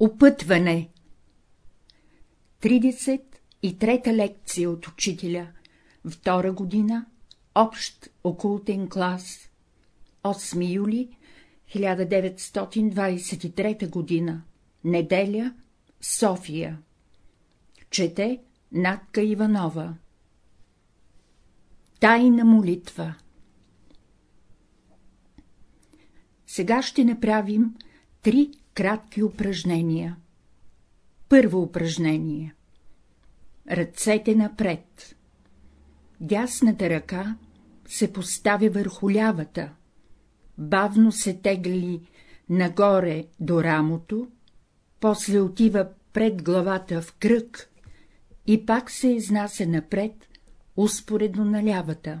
Опътване. 33-та лекция от учителя, втора година, общ окултен клас, 8 юли 1923 година, неделя, София. Чете Натка Иванова. Тайна молитва. Сега ще направим три кратки упражнения. Първо упражнение. Ръцете напред. Дясната ръка се поставя върху лявата, бавно се тегли нагоре до рамото, после отива пред главата в кръг и пак се изнася напред, успоредно на лявата.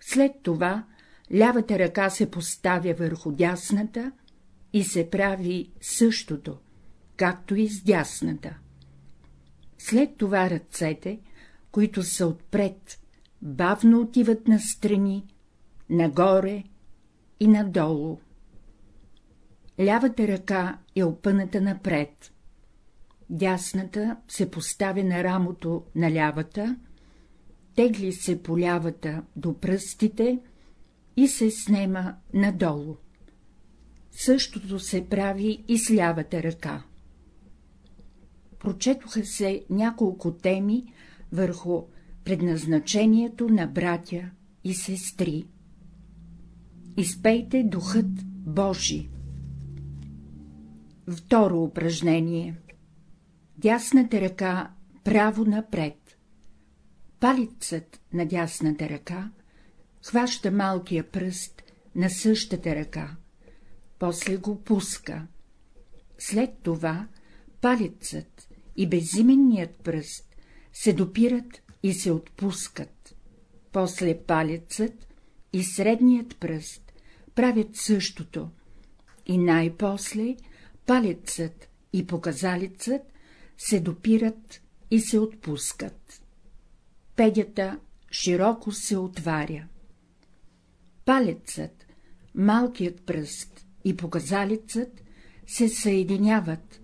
След това лявата ръка се поставя върху дясната и се прави същото, както и с дясната. След това ръцете, които са отпред, бавно отиват настрани, нагоре и надолу. Лявата ръка е опъната напред. Дясната се поставя на рамото на лявата, тегли се по лявата до пръстите и се снема надолу. Същото се прави и с лявата ръка. Прочетоха се няколко теми върху предназначението на братя и сестри. Изпейте Духът Божи. Второ упражнение. Дясната ръка право напред. Палицът на дясната ръка хваща малкия пръст на същата ръка, после го пуска. След това палецът и безименният пръст се допират и се отпускат. После палецът и средният пръст правят същото, и най-после палецът и показалецът се допират и се отпускат. Педята широко се отваря. Палецът, малкият пръст и показалецът се съединяват,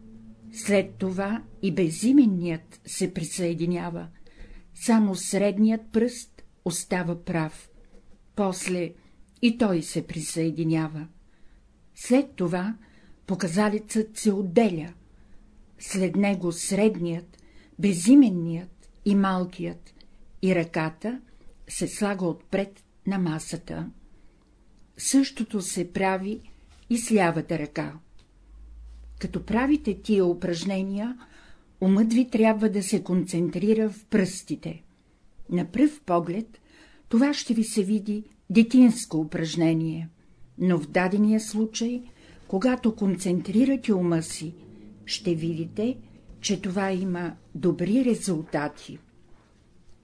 след това и безименният се присъединява, само средният пръст остава прав, после и той се присъединява. След това показалецът се отделя, след него средният, безименният и малкият, и ръката се слага отпред на масата. Същото се прави и с лявата ръка. Като правите тия упражнения, умът ви трябва да се концентрира в пръстите. На пръв поглед това ще ви се види детинско упражнение, но в дадения случай, когато концентрирате ума си, ще видите, че това има добри резултати.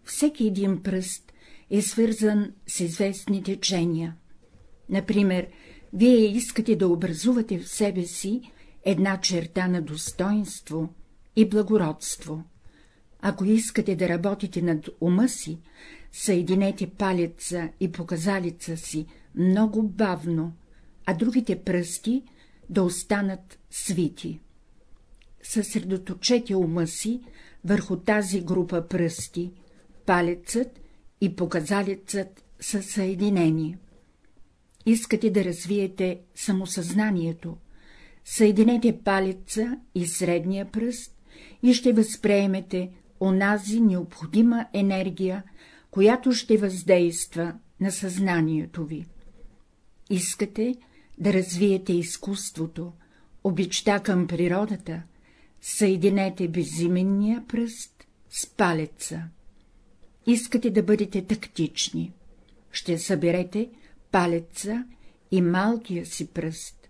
Всеки един пръст е свързан с известни течения. Например, вие искате да образувате в себе си една черта на достоинство и благородство. Ако искате да работите над ума си, съединете палеца и показалица си много бавно, а другите пръсти да останат свити. Съсредоточете ума си върху тази група пръсти, палецът и показалецът са съединени. Искате да развиете самосъзнанието, съединете палеца и средния пръст и ще възприемете онази необходима енергия, която ще въздейства на съзнанието ви. Искате да развиете изкуството, обичта към природата, съединете безименния пръст с палеца. Искате да бъдете тактични, ще съберете палеца и малкия си пръст,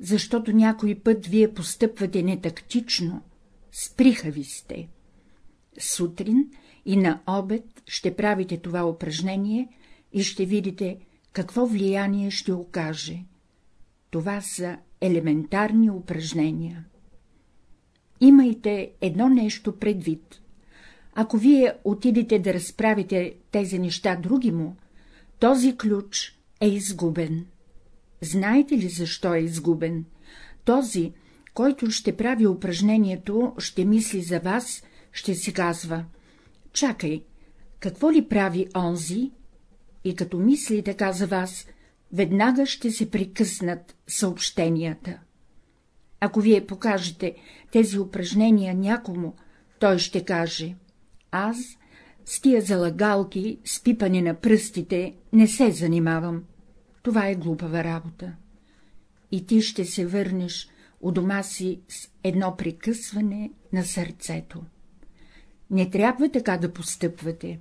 защото някой път вие постъпвате нетактично, сприхави сте. Сутрин и на обед ще правите това упражнение и ще видите, какво влияние ще окаже. Това са елементарни упражнения. Имайте едно нещо предвид. Ако вие отидете да разправите тези неща други му, този ключ е изгубен. Знаете ли защо е изгубен? Този, Който ще прави упражнението, ще мисли за вас, ще си казва — чакай, какво ли прави онзи? И като мисли така за вас, веднага ще се прекъснат съобщенията. Ако вие покажете тези упражнения някому, той ще каже — аз с тия залагалки, с пипане на пръстите, не се занимавам. Това е глупава работа. И ти ще се върнеш у дома си с едно прекъсване на сърцето. Не трябва така да постъпвате.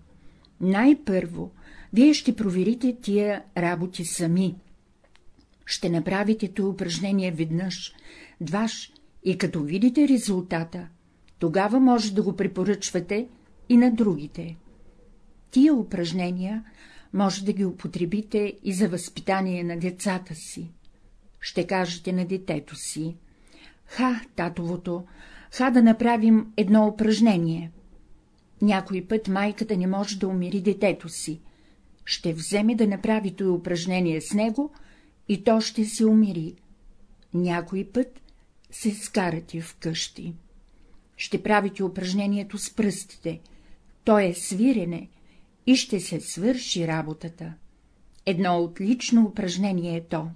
Най-първо, вие ще проверите тия работи сами. Ще направите това упражнение веднъж, дваш и като видите резултата, тогава може да го препоръчвате и на другите. Тия упражнения може да ги употребите и за възпитание на децата си. Ще кажете на детето си — ха, татовото, ха да направим едно упражнение. Някой път майката не може да умири детето си. Ще вземе да направи това упражнение с него и то ще се умири. Някой път се скарате вкъщи. Ще правите упражнението с пръстите, то е свирене и ще се свърши работата. Едно отлично упражнение е то.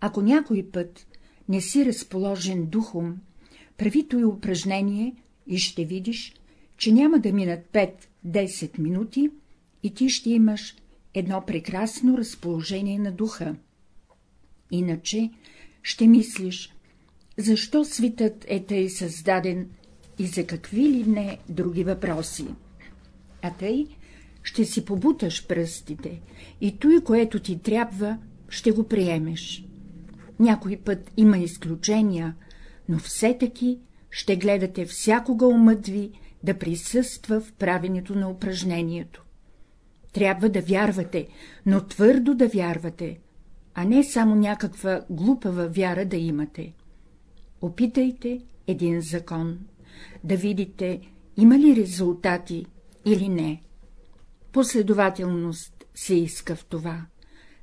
Ако някой път не си разположен духом, прави и упражнение и ще видиш, че няма да минат 5-10 минути и ти ще имаш едно прекрасно разположение на духа. Иначе ще мислиш, защо свитът е тъй създаден и за какви ли не други въпроси. А тъй ще си побуташ пръстите и той, което ти трябва, ще го приемеш. Някой път има изключения, но все таки ще гледате всякога умът ви да присъства в правенето на упражнението. Трябва да вярвате, но твърдо да вярвате, а не само някаква глупава вяра да имате. Опитайте един закон, да видите има ли резултати или не. Последователност се иска в това.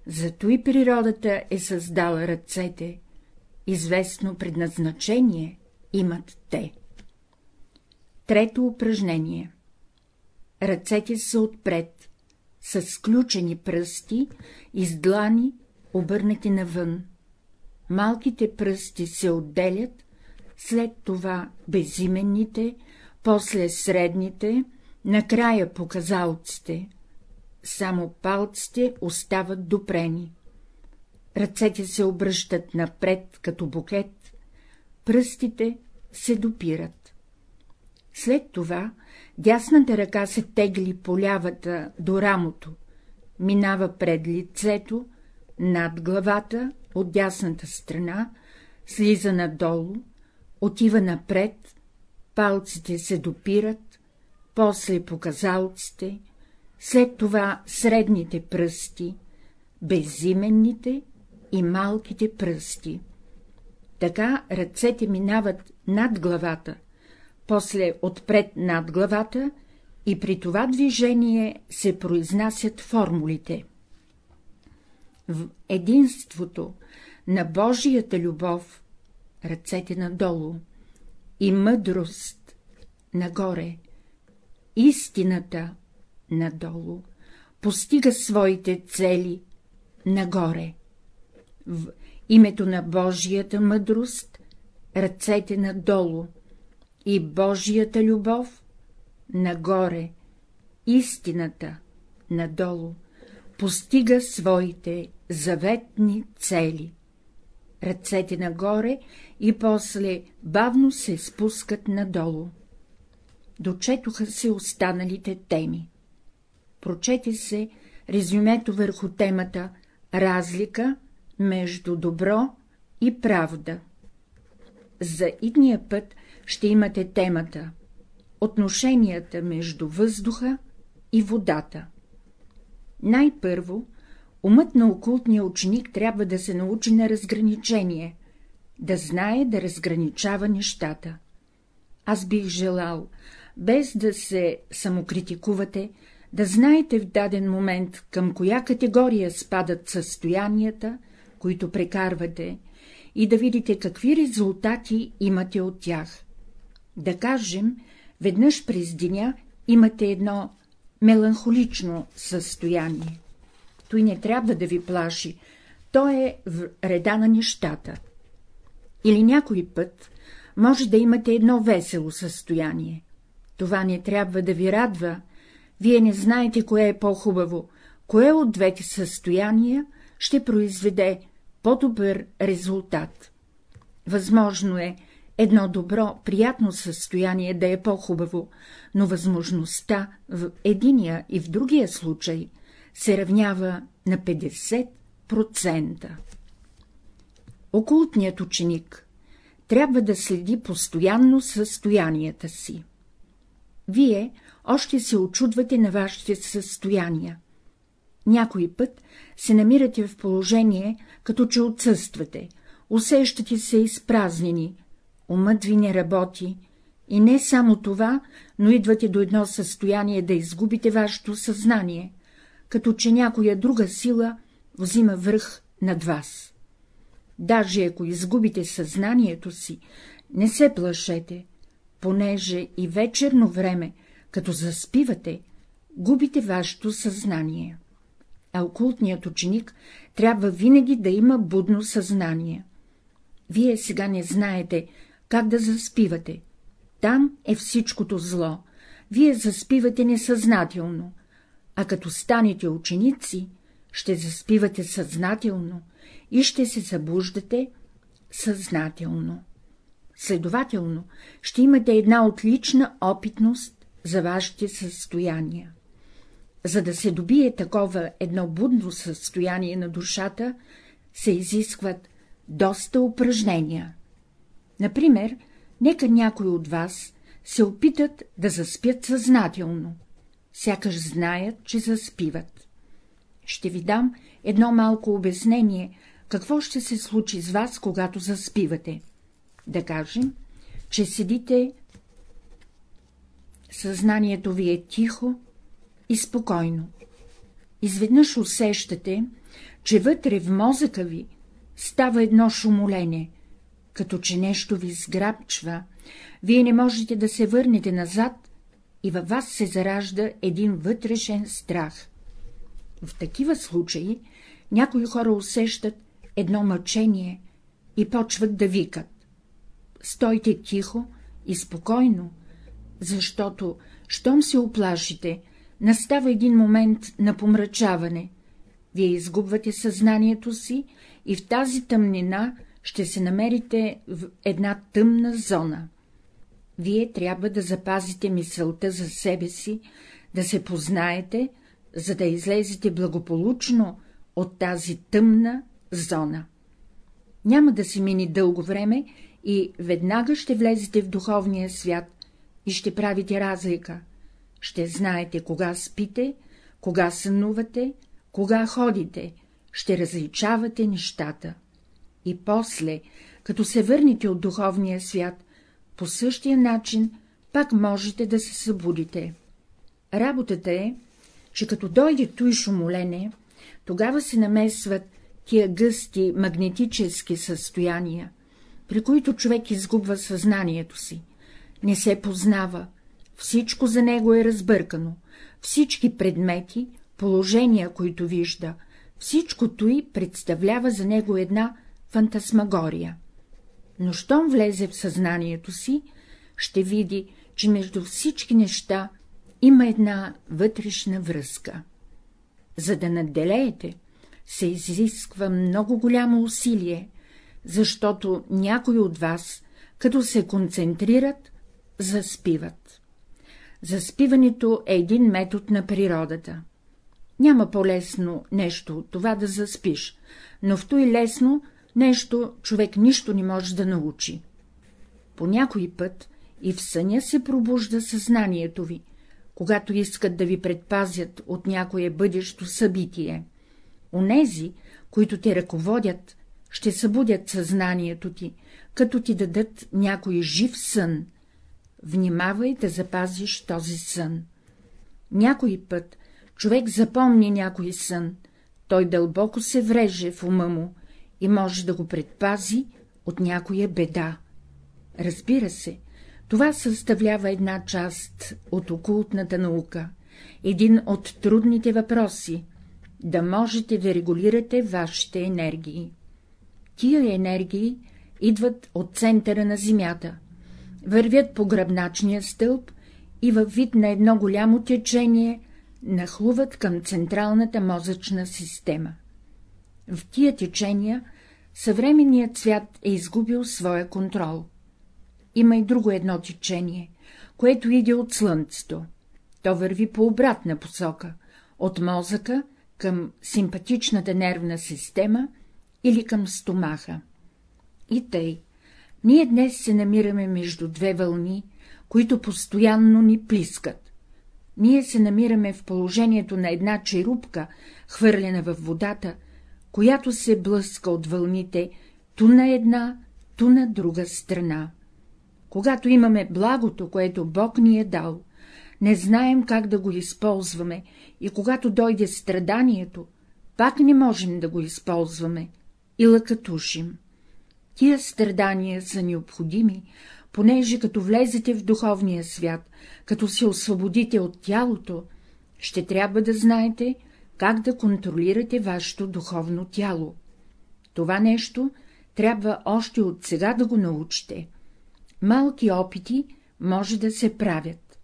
Зато и природата е създала ръцете, известно предназначение имат те. Трето упражнение Ръцете са отпред, с сключени пръсти и с длани, обърнати навън. Малките пръсти се отделят, след това безименните, после средните, накрая показалците. Само палците остават допрени. Ръцете се обръщат напред като букет, пръстите се допират. След това дясната ръка се тегли по лявата до рамото, минава пред лицето, над главата, от дясната страна, слиза надолу, отива напред, палците се допират, после показалците, след това средните пръсти, безименните и малките пръсти. Така ръцете минават над главата, после отпред над главата и при това движение се произнасят формулите. В единството на Божията любов ръцете надолу. И мъдрост нагоре, истината надолу, постига своите цели нагоре. В името на Божията мъдрост ръцете надолу. И Божията любов нагоре, истината надолу, постига своите заветни цели. Ръцете нагоре и после бавно се спускат надолу. Дочетоха се останалите теми. Прочете се резюмето върху темата «Разлика между добро и правда». За идния път ще имате темата отношенията между въздуха и водата. Най-първо, умът на окултния ученик трябва да се научи на разграничение, да знае да разграничава нещата. Аз бих желал, без да се самокритикувате, да знаете в даден момент към коя категория спадат състоянията, които прекарвате, и да видите какви резултати имате от тях. Да кажем, веднъж през деня имате едно меланхолично състояние. Той не трябва да ви плаши, то е реда на нещата. Или някой път може да имате едно весело състояние. Това не трябва да ви радва, вие не знаете кое е по-хубаво, кое от двете състояния ще произведе по-добър резултат. Възможно е едно добро, приятно състояние да е по-хубаво, но възможността в единия и в другия случай се равнява на 50%. Окултният ученик трябва да следи постоянно състоянията си. Вие още се очудвате на вашите състояния. Някой път се намирате в положение, като че отсъствате, усещате се изпразнени, умът ви не работи, и не само това, но идвате до едно състояние да изгубите вашето съзнание, като че някоя друга сила взима връх над вас. Даже ако изгубите съзнанието си, не се плашете, понеже и вечерно време, като заспивате, губите вашето съзнание. А окултният ученик трябва винаги да има будно съзнание. Вие сега не знаете, как да заспивате. Там е всичкото зло. Вие заспивате несъзнателно, а като станете ученици, ще заспивате съзнателно и ще се събуждате съзнателно. Следователно, ще имате една отлична опитност за вашите състояния. За да се добие такова едно будно състояние на душата, се изискват доста упражнения. Например, нека някой от вас се опитат да заспят съзнателно, сякаш знаят, че заспиват. Ще ви дам едно малко обяснение, какво ще се случи с вас, когато заспивате. Да кажем, че седите, съзнанието ви е тихо и спокойно. Изведнъж усещате, че вътре в мозъка ви става едно шумолене, като че нещо ви сграбчва, вие не можете да се върнете назад и във вас се заражда един вътрешен страх. В такива случаи някои хора усещат едно мъчение и почват да викат. Стойте тихо и спокойно, защото, щом се оплашите, настава един момент на помрачаване. Вие изгубвате съзнанието си и в тази тъмнина ще се намерите в една тъмна зона. Вие трябва да запазите мисълта за себе си, да се познаете, за да излезете благополучно от тази тъмна зона. Няма да си мини дълго време и веднага ще влезете в духовния свят и ще правите разлика. Ще знаете кога спите, кога сънувате, кога ходите, ще различавате нещата. И после, като се върнете от духовния свят, по същия начин пак можете да се събудите. Работата е, че като дойде той шумолене, тогава се намесват тия гъсти магнетически състояния, при които човек изгубва съзнанието си, не се познава, всичко за него е разбъркано, всички предмети, положения, които вижда, всичкото и представлява за него една фантасмагория. Но щом влезе в съзнанието си, ще види, че между всички неща има една вътрешна връзка. За да надделеете, се изисква много голямо усилие, защото някои от вас, като се концентрират, заспиват. Заспиването е един метод на природата. Няма по-лесно нещо от това да заспиш, но в той лесно нещо човек нищо не може да научи. По някой път и в съня се пробужда съзнанието ви, когато искат да ви предпазят от някое бъдещо събитие. Онези, които те ръководят, ще събудят съзнанието ти, като ти дадат някой жив сън. Внимавай да запазиш този сън. Някой път човек запомни някой сън, той дълбоко се вреже в ума му и може да го предпази от някоя беда. Разбира се, това съставлява една част от окултната наука, един от трудните въпроси — да можете да регулирате вашите енергии. Тия енергии идват от центъра на Земята, вървят по гръбначния стълб и във вид на едно голямо течение нахлуват към централната мозъчна система. В тия течения съвременният свят е изгубил своя контрол. Има и друго едно течение, което иде от слънцето. То върви по обратна посока, от мозъка към симпатичната нервна система или към стомаха. И тъй, ние днес се намираме между две вълни, които постоянно ни плискат. Ние се намираме в положението на една черупка, хвърлена във водата, която се блъска от вълните ту на една, ту на друга страна. Когато имаме благото, което Бог ни е дал, не знаем как да го използваме и когато дойде страданието, пак не можем да го използваме и лъкатушим. Тия страдания са необходими, понеже като влезете в духовния свят, като се освободите от тялото, ще трябва да знаете, как да контролирате вашето духовно тяло. Това нещо трябва още от сега да го научите. Малки опити може да се правят.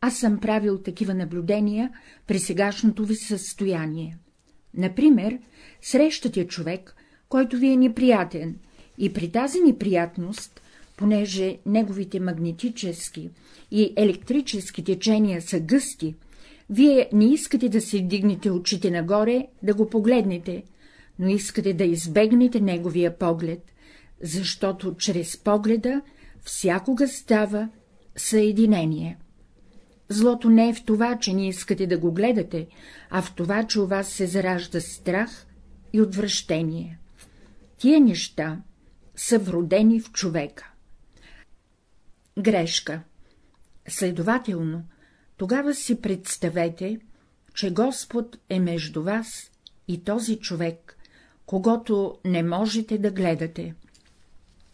Аз съм правил такива наблюдения при сегашното ви състояние. Например, срещате човек, който ви е неприятен, и при тази неприятност, понеже неговите магнетически и електрически течения са гъсти, вие не искате да си вдигнете очите нагоре, да го погледнете, но искате да избегнете неговия поглед, защото чрез погледа всякога става съединение. Злото не е в това, че не искате да го гледате, а в това, че у вас се заражда страх и отвращение. Тия неща са вродени в човека. Грешка. Следователно, тогава си представете, че Господ е между вас и този човек, когато не можете да гледате.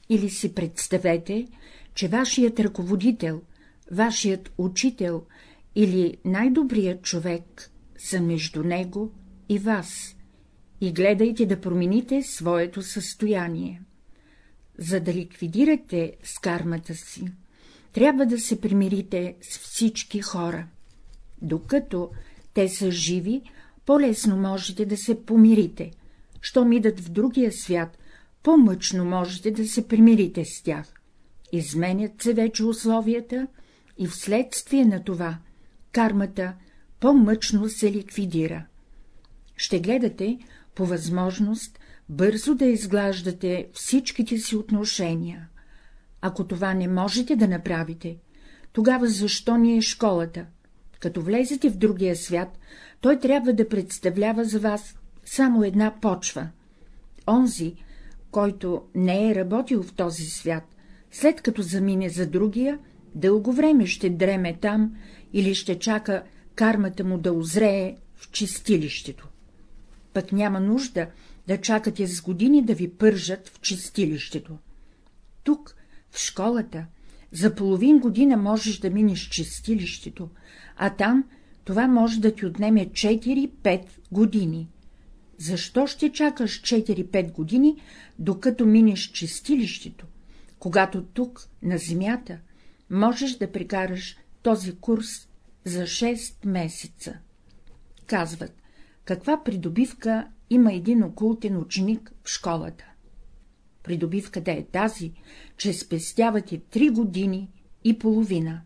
Или си представете, че вашият ръководител, вашият учител или най-добрият човек са между него и вас, и гледайте да промените своето състояние. За да ликвидирате с кармата си, трябва да се примирите с всички хора. Докато те са живи, по-лесно можете да се помирите. Щом идат в другия свят, по-мъчно можете да се примирите с тях. Изменят се вече условията и вследствие на това кармата по-мъчно се ликвидира. Ще гледате, по възможност, бързо да изглаждате всичките си отношения. Ако това не можете да направите, тогава защо ни е школата? Като влезете в другия свят, той трябва да представлява за вас само една почва. Онзи, който не е работил в този свят, след като замине за другия, дълго време ще дреме там или ще чака кармата му да озрее в чистилището. Пък няма нужда да чакате с години да ви пържат в чистилището. Тук, в школата, за половин година можеш да минеш чистилището, а там това може да ти отнеме 4-5 години. Защо ще чакаш 4-5 години, докато минеш чистилището, когато тук, на земята, можеш да прекараш този курс за 6 месеца? Казват, каква придобивка има един окултен ученик в школата. Придобивката е тази, че спестявате три години и половина.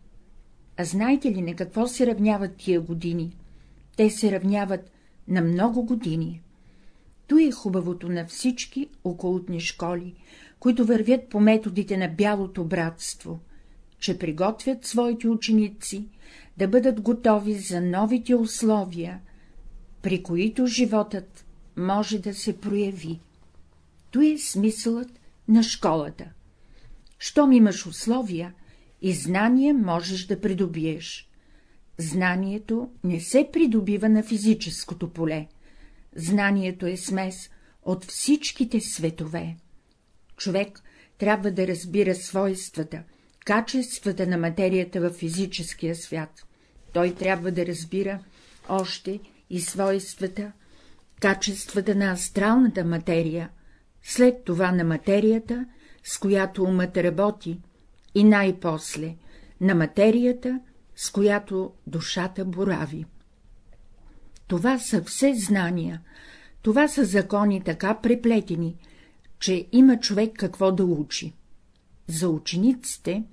А знаете ли на какво се равняват тия години? Те се равняват на много години. То е хубавото на всички окултни школи, които вървят по методите на бялото братство, че приготвят своите ученици да бъдат готови за новите условия, при които животът може да се прояви. То е смисълът на школата. Щом имаш условия и знание можеш да придобиеш. Знанието не се придобива на физическото поле. Знанието е смес от всичките светове. човек трябва да разбира свойствата, качествата на материята в физическия свят. Той трябва да разбира още и свойствата, качествата на астралната материя, след това на материята, с която умът работи, и най-после на материята, с която душата борави. Това са все знания, това са закони така преплетени, че има човек какво да учи. За учениците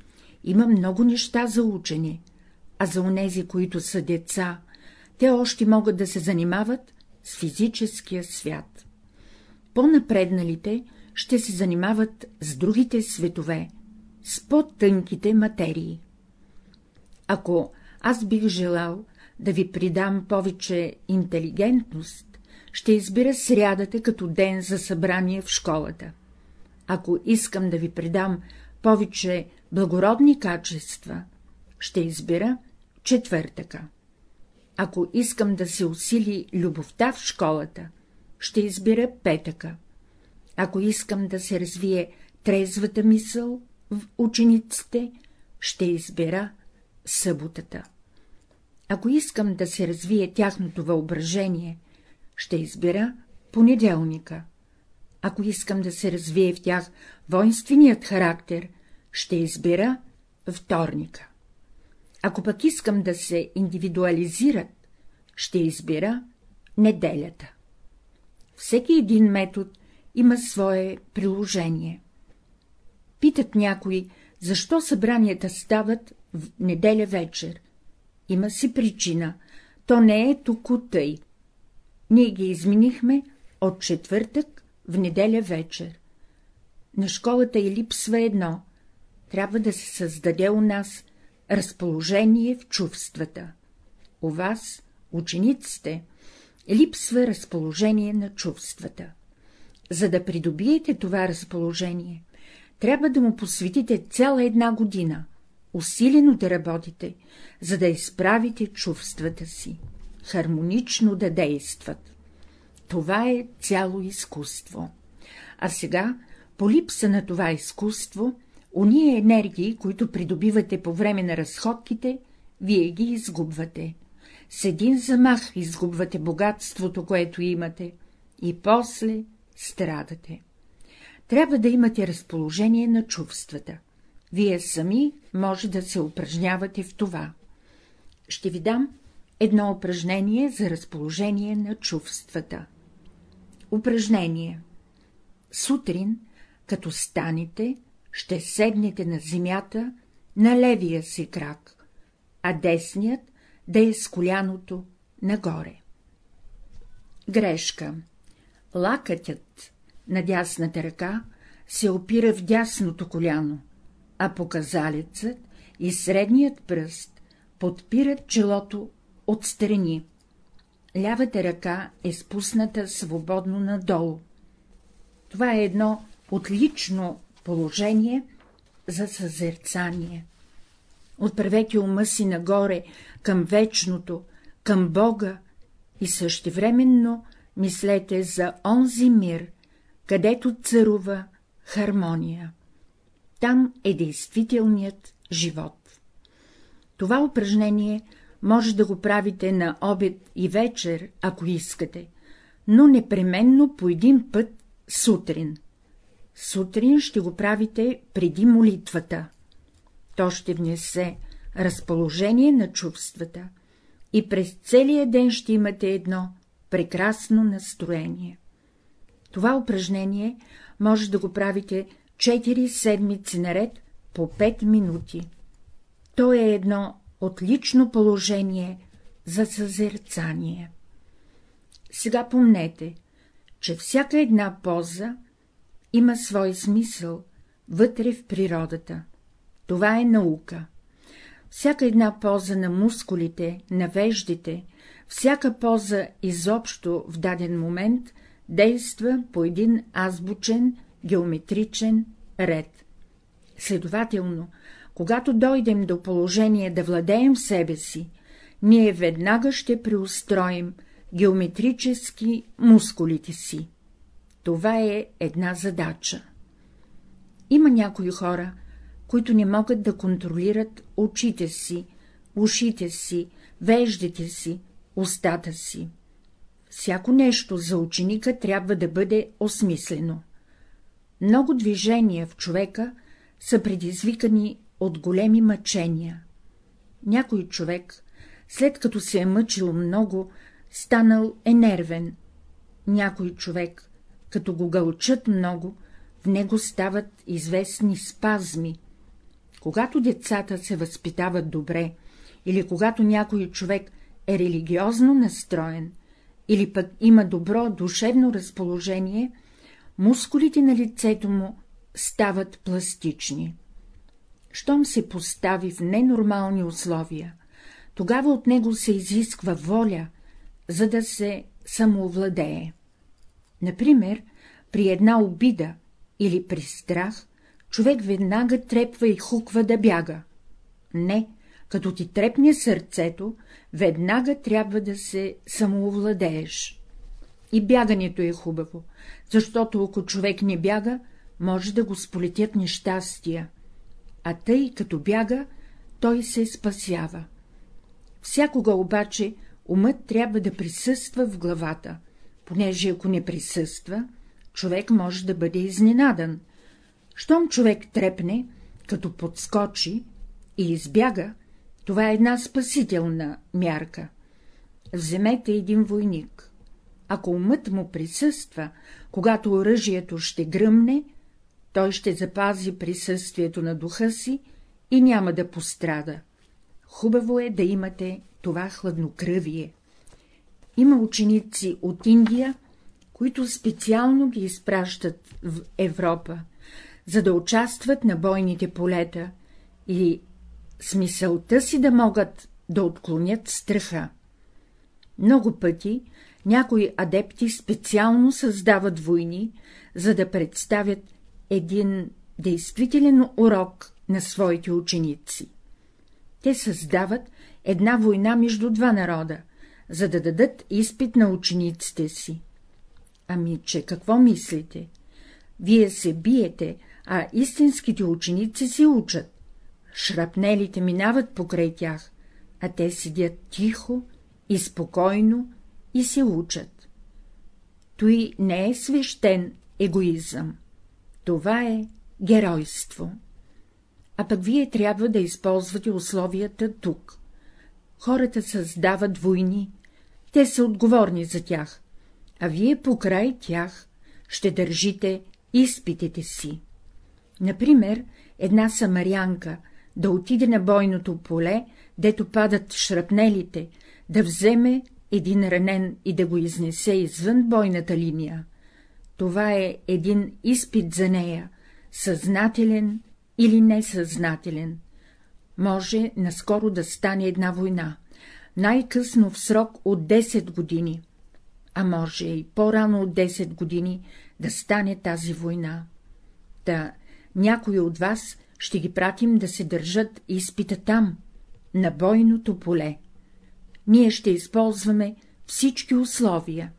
има много неща за учене, а за онези, които са деца, те още могат да се занимават с физическия свят. По-напредналите ще се занимават с другите светове, с по-тънките материи. Ако аз бих желал да ви придам повече интелигентност, ще избира срядата като ден за събрание в школата. Ако искам да ви придам повече благородни качества, ще избира четвъртъка. Ако искам да се усили любовта в школата, ще избира петъка. Ако искам да се развие трезвата мисъл в учениците, ще избера съботата. Ако искам да се развие тяхното въображение, ще избера понеделника. Ако искам да се развие в тях воинственият характер, ще избера вторника. Ако пък искам да се индивидуализират, ще избира неделята. Всеки един метод има свое приложение. Питат някои, защо събранията стават в неделя вечер. Има си причина, то не е тук тъй. Ние ги изменихме от четвъртък в неделя вечер. На школата и липсва едно — трябва да се създаде у нас разположение в чувствата. У вас, учениците, липсва разположение на чувствата. За да придобиете това разположение, трябва да му посветите цяла една година, усилено да работите, за да изправите чувствата си, хармонично да действат. Това е цяло изкуство. А сега, по липса на това изкуство, уния енергии, които придобивате по време на разходките, вие ги изгубвате. С един замах изгубвате богатството, което имате, и после страдате. Трябва да имате разположение на чувствата. Вие сами може да се упражнявате в това. Ще ви дам едно упражнение за разположение на чувствата. Упражнение Сутрин, като станете, ще седнете на земята на левия си крак, а десният да е с коляното нагоре. Грешка Лакътят на дясната ръка се опира в дясното коляно, а показалецът и средният пръст подпират челото отстрани. Лявата ръка е спусната свободно надолу. Това е едно отлично положение за съзерцание. Отправете ума си нагоре, към вечното, към Бога и същевременно мислете за онзи мир, където царува хармония. Там е действителният живот. Това упражнение може да го правите на обед и вечер, ако искате, но непременно по един път сутрин. Сутрин ще го правите преди молитвата. То ще внесе разположение на чувствата и през целия ден ще имате едно прекрасно настроение. Това упражнение може да го правите 4 седмици наред по 5 минути. То е едно отлично положение за съзерцание. Сега помнете, че всяка една поза има свой смисъл вътре в природата. Това е наука. Всяка една поза на мускулите, на веждите, всяка поза изобщо в даден момент действа по един азбучен, геометричен ред. Следователно, когато дойдем до положение да владеем себе си, ние веднага ще преустроим геометрически мускулите си. Това е една задача. Има някои хора, които не могат да контролират очите си, ушите си, веждите си, устата си. Всяко нещо за ученика трябва да бъде осмислено. Много движения в човека са предизвикани от големи мъчения. Някой човек, след като се е мъчил много, станал е нервен. Някой човек, като го гълчат много, в него стават известни спазми. Когато децата се възпитават добре, или когато някой човек е религиозно настроен, или пък има добро душевно разположение, мускулите на лицето му стават пластични. Щом се постави в ненормални условия, тогава от него се изисква воля, за да се самоовладее. Например, при една обида или при страх, човек веднага трепва и хуква да бяга. Не, като ти трепне сърцето, веднага трябва да се самоовладееш. И бягането е хубаво, защото ако човек не бяга, може да го сполетят нещастия, а тъй като бяга, той се спасява. Всякога обаче умът трябва да присъства в главата, понеже ако не присъства, човек може да бъде изненадан. Щом човек трепне, като подскочи и избяга, това е една спасителна мярка. Вземете един войник. Ако умът му присъства, когато оръжието ще гръмне, той ще запази присъствието на духа си и няма да пострада. Хубаво е да имате това хладнокръвие. Има ученици от Индия, които специално ги изпращат в Европа, за да участват на бойните полета и с мисълта си да могат да отклонят страха. Много пъти някои адепти специално създават войни, за да представят един действителен урок на своите ученици. Те създават една война между два народа, за да дадат изпит на учениците си. Ами, че какво мислите? Вие се биете, а истинските ученици си учат. Шрапнелите минават покрай тях, а те седят тихо и спокойно и се учат. Той не е свещен егоизъм. Това е геройство. А пък вие трябва да използвате условията тук. Хората създават войни, те са отговорни за тях, а вие покрай тях ще държите изпитите си. Например, една самарянка да отиде на бойното поле, дето падат шрапнелите, да вземе един ранен и да го изнесе извън бойната линия. Това е един изпит за нея, съзнателен или несъзнателен. Може наскоро да стане една война, най-късно в срок от 10 години, а може и по-рано от 10 години да стане тази война. Та някои от вас ще ги пратим да се държат изпита там, на бойното поле. Ние ще използваме всички условия.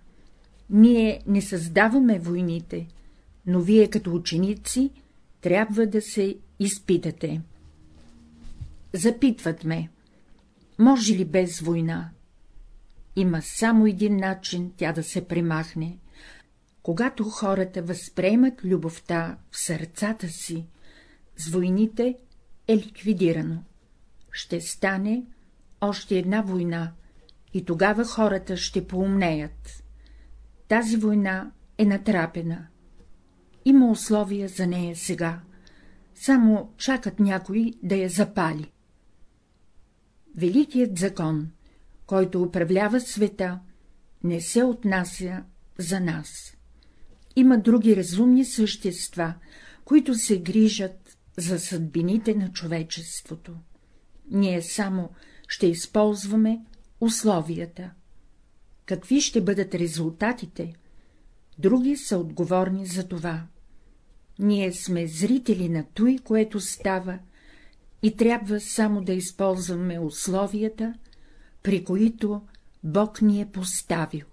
Ние не създаваме войните, но вие като ученици трябва да се изпитате. Запитват ме, може ли без война? Има само един начин тя да се премахне. Когато хората възприемат любовта в сърцата си, с войните е ликвидирано. Ще стане още една война и тогава хората ще поумнеят. Тази война е натрапена. Има условия за нея сега. Само чакат някой да я запали. Великият закон, който управлява света, не се отнася за нас. Има други разумни същества, които се грижат за съдбините на човечеството. Ние само ще използваме условията. Какви ще бъдат резултатите? Други са отговорни за това. Ние сме зрители на той, което става, и трябва само да използваме условията, при които Бог ни е поставил.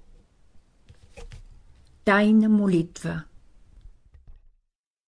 Тайна молитва